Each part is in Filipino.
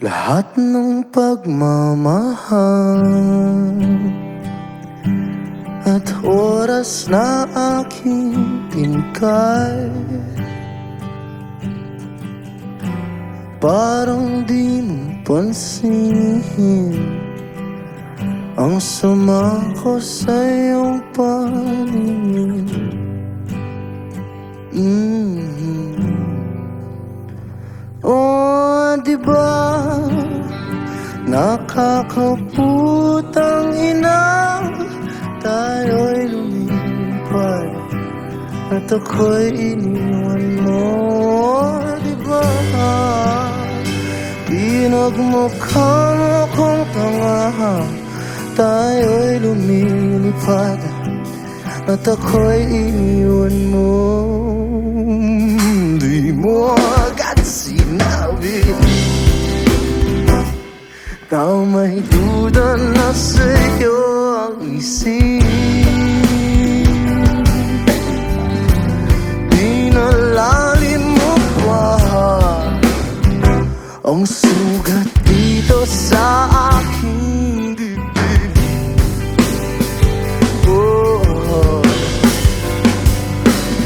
Lahat ng pagmamahal At oras na aking tingkay Parang di mo pansinin Ang sama ko sa iyong paningin. Mm Nakakaputang ina Tayo'y lumipad At ako'y iniwan mo Di ba? Pinagmukha mo kong tanga Tayo'y lumilipad At ako'y iniwan mo. Di mo Tao may duda na sa'yo ang isip Pinalalim mo pa Ang sugat dito sa aking dibdib Oh,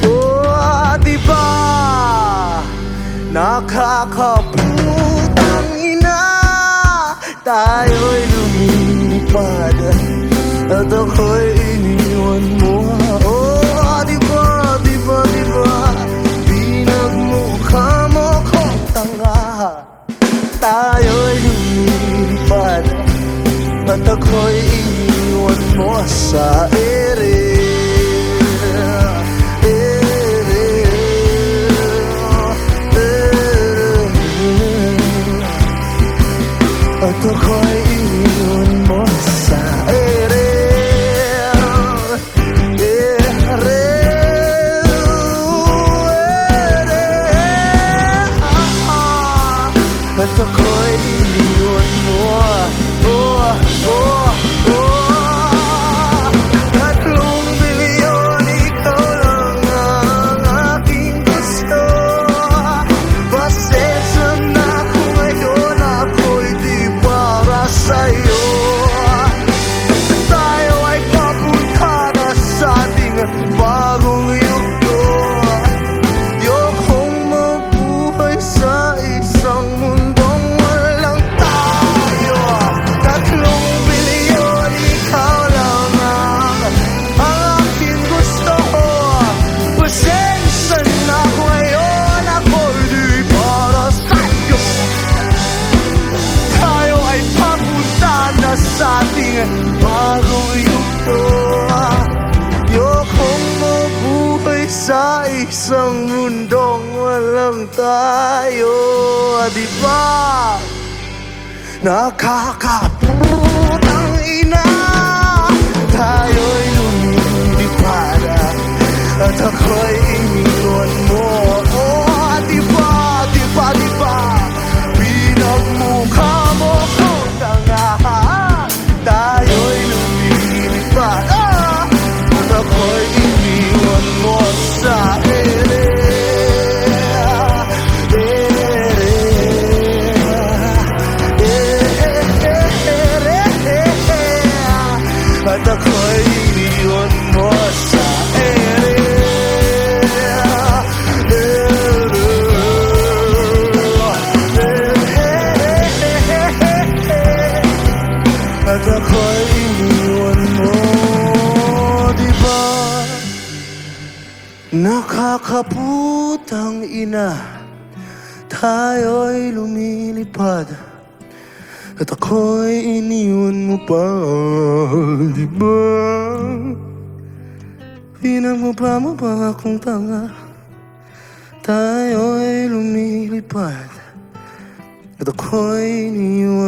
oh, di ba Nakakaputang ina Tayo'y lumilipad At ako'y iniwan mo. Oh, di ba, di ba, di ba? Pinagmukha mo kong tanga. Tayo'y lumilipad At ako'y iniwan mo sa Ere At ako'y ating bagong yugto Ayokong mabuhay sa isang mundong walang tayo Di ba? Nakakaputang iniwan mo Di ba? Nakakaputang ina Tayo'y lumilipad At ako'y iniwan mo pa Di ba? Pinagmukha mo pa akong tanga Tayo'y lumilipad At ako'y iniwan